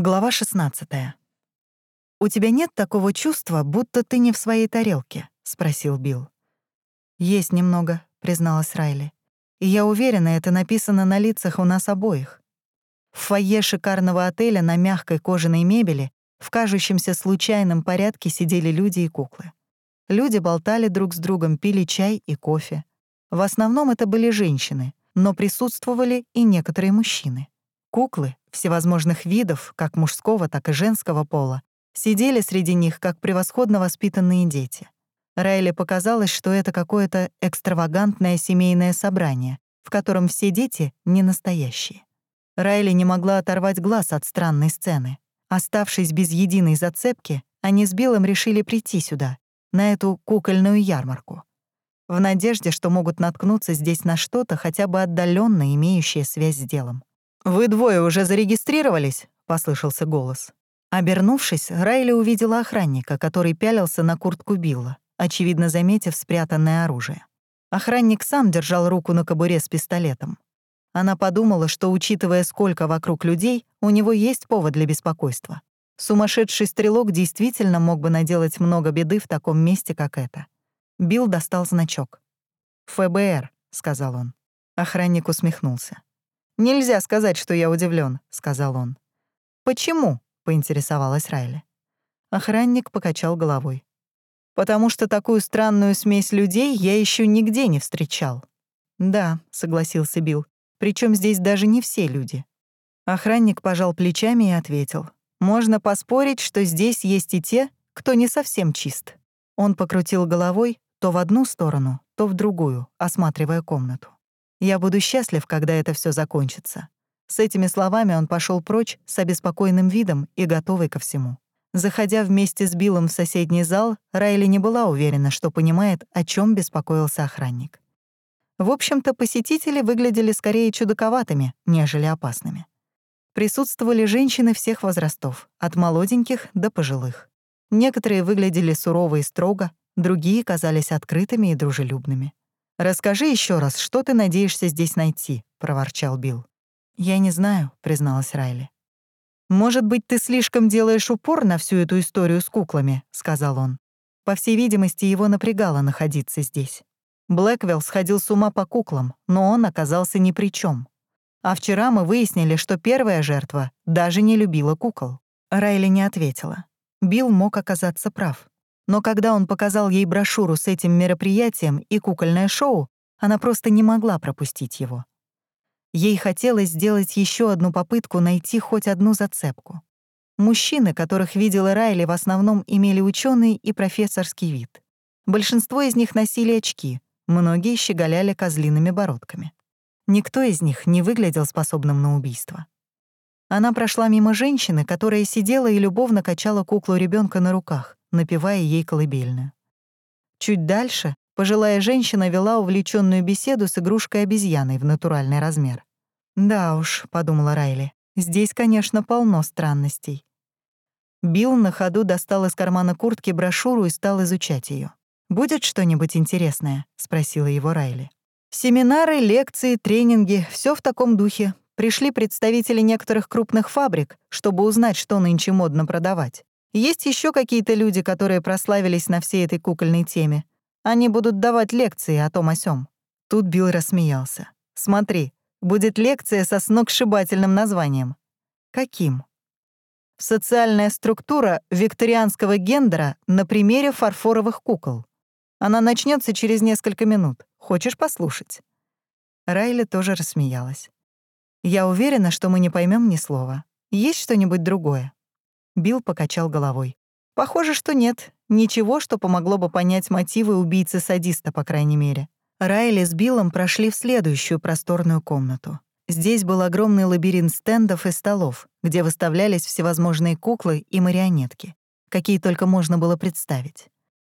Глава 16. «У тебя нет такого чувства, будто ты не в своей тарелке?» — спросил Билл. «Есть немного», — призналась Райли. «И я уверена, это написано на лицах у нас обоих». В фойе шикарного отеля на мягкой кожаной мебели в кажущемся случайном порядке сидели люди и куклы. Люди болтали друг с другом, пили чай и кофе. В основном это были женщины, но присутствовали и некоторые мужчины. Куклы всевозможных видов, как мужского, так и женского пола, сидели среди них, как превосходно воспитанные дети. Райли показалось, что это какое-то экстравагантное семейное собрание, в котором все дети не настоящие. Райли не могла оторвать глаз от странной сцены. Оставшись без единой зацепки, они с Биллом решили прийти сюда, на эту кукольную ярмарку. В надежде, что могут наткнуться здесь на что-то, хотя бы отдаленно имеющее связь с делом. «Вы двое уже зарегистрировались?» — послышался голос. Обернувшись, Райли увидела охранника, который пялился на куртку Билла, очевидно заметив спрятанное оружие. Охранник сам держал руку на кобуре с пистолетом. Она подумала, что, учитывая, сколько вокруг людей, у него есть повод для беспокойства. Сумасшедший стрелок действительно мог бы наделать много беды в таком месте, как это. Билл достал значок. «ФБР», — сказал он. Охранник усмехнулся. «Нельзя сказать, что я удивлен, сказал он. «Почему?» — поинтересовалась Райли. Охранник покачал головой. «Потому что такую странную смесь людей я еще нигде не встречал». «Да», — согласился Билл, причем здесь даже не все люди». Охранник пожал плечами и ответил. «Можно поспорить, что здесь есть и те, кто не совсем чист». Он покрутил головой то в одну сторону, то в другую, осматривая комнату. Я буду счастлив, когда это все закончится». С этими словами он пошел прочь с обеспокоенным видом и готовый ко всему. Заходя вместе с Биллом в соседний зал, Райли не была уверена, что понимает, о чем беспокоился охранник. В общем-то, посетители выглядели скорее чудаковатыми, нежели опасными. Присутствовали женщины всех возрастов, от молоденьких до пожилых. Некоторые выглядели сурово и строго, другие казались открытыми и дружелюбными. «Расскажи еще раз, что ты надеешься здесь найти?» — проворчал Билл. «Я не знаю», — призналась Райли. «Может быть, ты слишком делаешь упор на всю эту историю с куклами», — сказал он. По всей видимости, его напрягало находиться здесь. Блэквелл сходил с ума по куклам, но он оказался ни при чем. А вчера мы выяснили, что первая жертва даже не любила кукол. Райли не ответила. Билл мог оказаться прав. Но когда он показал ей брошюру с этим мероприятием и кукольное шоу, она просто не могла пропустить его. Ей хотелось сделать еще одну попытку найти хоть одну зацепку. Мужчины, которых видела Райли, в основном имели ученый и профессорский вид. Большинство из них носили очки, многие щеголяли козлиными бородками. Никто из них не выглядел способным на убийство. Она прошла мимо женщины, которая сидела и любовно качала куклу ребенка на руках напевая ей колыбельную. Чуть дальше пожилая женщина вела увлеченную беседу с игрушкой-обезьяной в натуральный размер. «Да уж», — подумала Райли, — «здесь, конечно, полно странностей». Билл на ходу достал из кармана куртки брошюру и стал изучать ее. «Будет что-нибудь интересное?» — спросила его Райли. «Семинары, лекции, тренинги — все в таком духе. Пришли представители некоторых крупных фабрик, чтобы узнать, что нынче модно продавать. Есть еще какие-то люди, которые прославились на всей этой кукольной теме. Они будут давать лекции о том о сём. Тут Билл рассмеялся. «Смотри, будет лекция со сногсшибательным названием». «Каким?» «Социальная структура викторианского гендера на примере фарфоровых кукол. Она начнется через несколько минут. Хочешь послушать?» Райли тоже рассмеялась. «Я уверена, что мы не поймем ни слова. Есть что-нибудь другое?» Билл покачал головой. «Похоже, что нет. Ничего, что помогло бы понять мотивы убийцы-садиста, по крайней мере». Райли с Биллом прошли в следующую просторную комнату. Здесь был огромный лабиринт стендов и столов, где выставлялись всевозможные куклы и марионетки, какие только можно было представить.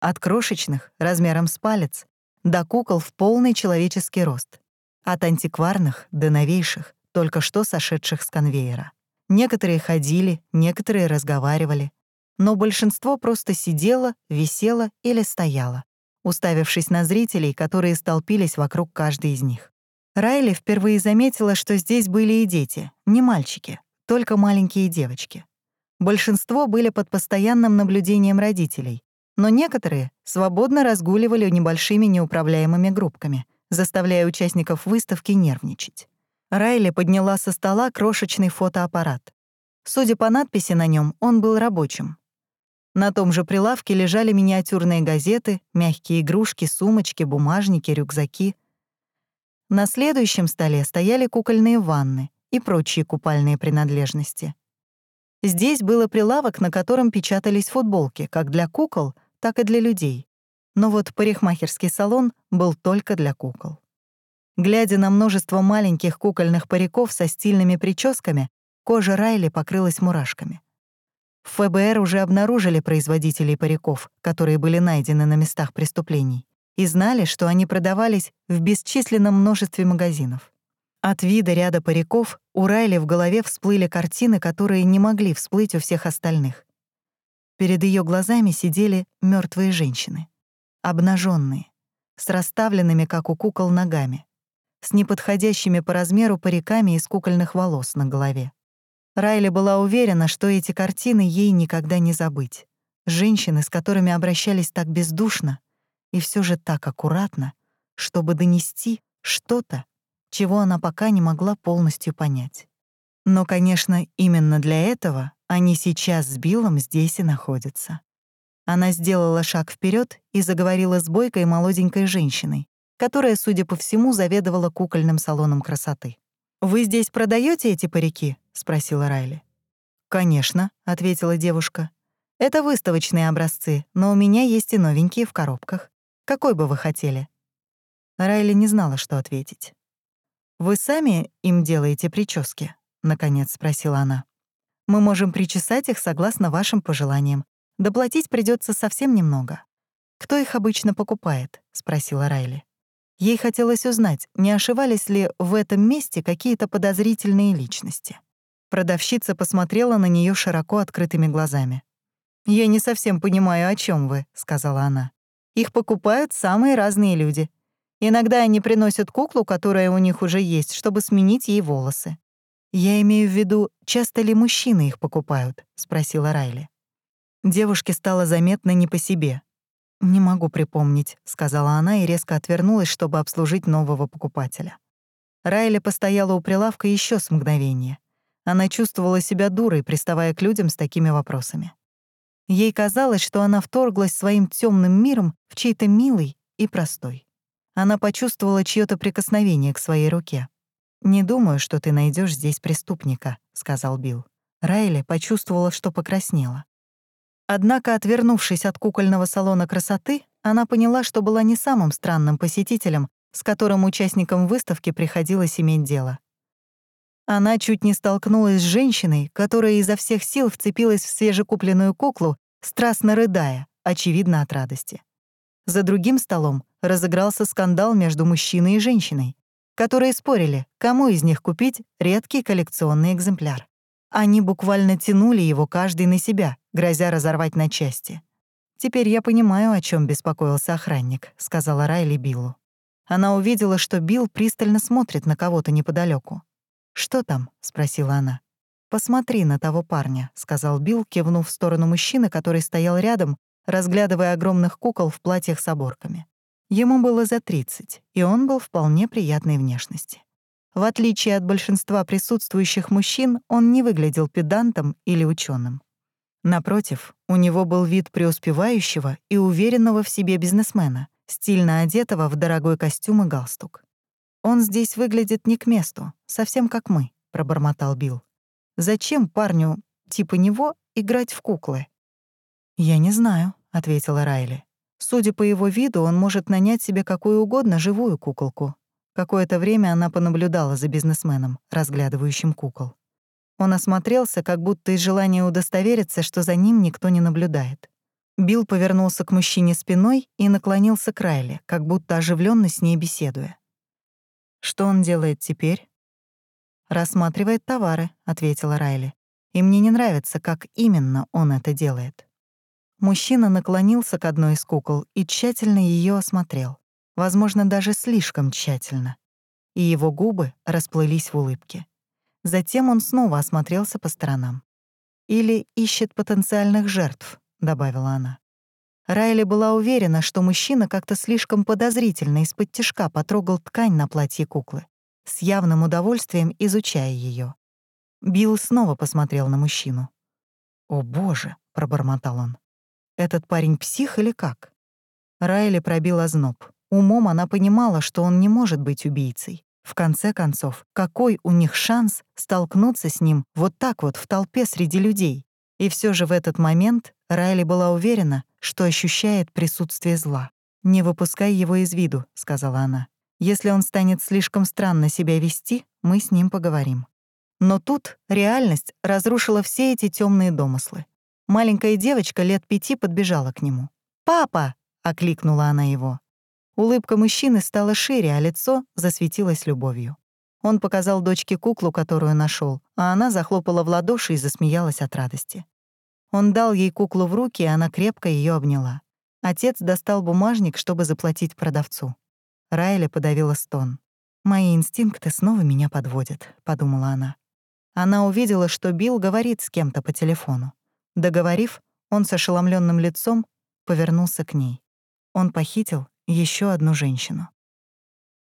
От крошечных, размером с палец, до кукол в полный человеческий рост. От антикварных до новейших, только что сошедших с конвейера. Некоторые ходили, некоторые разговаривали. Но большинство просто сидело, висело или стояло, уставившись на зрителей, которые столпились вокруг каждой из них. Райли впервые заметила, что здесь были и дети, не мальчики, только маленькие девочки. Большинство были под постоянным наблюдением родителей, но некоторые свободно разгуливали небольшими неуправляемыми группками, заставляя участников выставки нервничать. Райли подняла со стола крошечный фотоаппарат. Судя по надписи на нем, он был рабочим. На том же прилавке лежали миниатюрные газеты, мягкие игрушки, сумочки, бумажники, рюкзаки. На следующем столе стояли кукольные ванны и прочие купальные принадлежности. Здесь было прилавок, на котором печатались футболки, как для кукол, так и для людей. Но вот парикмахерский салон был только для кукол. Глядя на множество маленьких кукольных париков со стильными прическами, кожа Райли покрылась мурашками. В ФБР уже обнаружили производителей париков, которые были найдены на местах преступлений, и знали, что они продавались в бесчисленном множестве магазинов. От вида ряда париков у Райли в голове всплыли картины, которые не могли всплыть у всех остальных. Перед ее глазами сидели мертвые женщины, обнаженные, с расставленными, как у кукол, ногами, с неподходящими по размеру париками из кукольных волос на голове. Райли была уверена, что эти картины ей никогда не забыть. Женщины, с которыми обращались так бездушно и все же так аккуратно, чтобы донести что-то, чего она пока не могла полностью понять. Но, конечно, именно для этого они сейчас с Биллом здесь и находятся. Она сделала шаг вперед и заговорила с бойкой молоденькой женщиной, которая, судя по всему, заведовала кукольным салоном красоты. «Вы здесь продаете эти парики?» — спросила Райли. «Конечно», — ответила девушка. «Это выставочные образцы, но у меня есть и новенькие в коробках. Какой бы вы хотели?» Райли не знала, что ответить. «Вы сами им делаете прически?» — наконец спросила она. «Мы можем причесать их согласно вашим пожеланиям. Доплатить придется совсем немного». «Кто их обычно покупает?» — спросила Райли. Ей хотелось узнать, не ошивались ли в этом месте какие-то подозрительные личности. Продавщица посмотрела на нее широко открытыми глазами. «Я не совсем понимаю, о чем вы», — сказала она. «Их покупают самые разные люди. Иногда они приносят куклу, которая у них уже есть, чтобы сменить ей волосы. «Я имею в виду, часто ли мужчины их покупают?» — спросила Райли. Девушке стало заметно не по себе. «Не могу припомнить», — сказала она и резко отвернулась, чтобы обслужить нового покупателя. Райли постояла у прилавка еще с мгновения. Она чувствовала себя дурой, приставая к людям с такими вопросами. Ей казалось, что она вторглась своим темным миром в чей-то милый и простой. Она почувствовала чьё-то прикосновение к своей руке. «Не думаю, что ты найдешь здесь преступника», — сказал Билл. Райли почувствовала, что покраснела. Однако, отвернувшись от кукольного салона красоты, она поняла, что была не самым странным посетителем, с которым участникам выставки приходилось иметь дело. Она чуть не столкнулась с женщиной, которая изо всех сил вцепилась в свежекупленную куклу, страстно рыдая, очевидно, от радости. За другим столом разыгрался скандал между мужчиной и женщиной, которые спорили, кому из них купить редкий коллекционный экземпляр. Они буквально тянули его каждый на себя, грозя разорвать на части. «Теперь я понимаю, о чем беспокоился охранник», — сказала Райли Биллу. Она увидела, что Билл пристально смотрит на кого-то неподалеку. «Что там?» — спросила она. «Посмотри на того парня», — сказал Билл, кивнув в сторону мужчины, который стоял рядом, разглядывая огромных кукол в платьях с оборками. Ему было за 30, и он был вполне приятной внешности. В отличие от большинства присутствующих мужчин, он не выглядел педантом или ученым. Напротив, у него был вид преуспевающего и уверенного в себе бизнесмена, стильно одетого в дорогой костюм и галстук. «Он здесь выглядит не к месту, совсем как мы», — пробормотал Билл. «Зачем парню, типа него, играть в куклы?» «Я не знаю», — ответила Райли. Судя по его виду, он может нанять себе какую угодно живую куколку. Какое-то время она понаблюдала за бизнесменом, разглядывающим кукол. Он осмотрелся, как будто из желания удостовериться, что за ним никто не наблюдает. Билл повернулся к мужчине спиной и наклонился к Райле, как будто оживленно с ней беседуя. «Что он делает теперь?» «Рассматривает товары», — ответила Райли. «И мне не нравится, как именно он это делает». Мужчина наклонился к одной из кукол и тщательно ее осмотрел. Возможно, даже слишком тщательно. И его губы расплылись в улыбке. Затем он снова осмотрелся по сторонам. Или ищет потенциальных жертв, добавила она. Райли была уверена, что мужчина как-то слишком подозрительно из-под тишка потрогал ткань на платье куклы, с явным удовольствием изучая ее. Билл снова посмотрел на мужчину. «О, боже!» — пробормотал он. «Этот парень псих или как?» Райли пробил озноб. Умом она понимала, что он не может быть убийцей. В конце концов, какой у них шанс столкнуться с ним вот так вот в толпе среди людей? И все же в этот момент Райли была уверена, что ощущает присутствие зла. «Не выпускай его из виду», — сказала она. «Если он станет слишком странно себя вести, мы с ним поговорим». Но тут реальность разрушила все эти темные домыслы. Маленькая девочка лет пяти подбежала к нему. «Папа!» — окликнула она его. Улыбка мужчины стала шире, а лицо засветилось любовью. Он показал дочке куклу, которую нашел, а она захлопала в ладоши и засмеялась от радости. Он дал ей куклу в руки, и она крепко ее обняла. Отец достал бумажник, чтобы заплатить продавцу. Райли подавила стон. «Мои инстинкты снова меня подводят», — подумала она. Она увидела, что Билл говорит с кем-то по телефону. Договорив, он с ошеломленным лицом повернулся к ней. Он похитил еще одну женщину.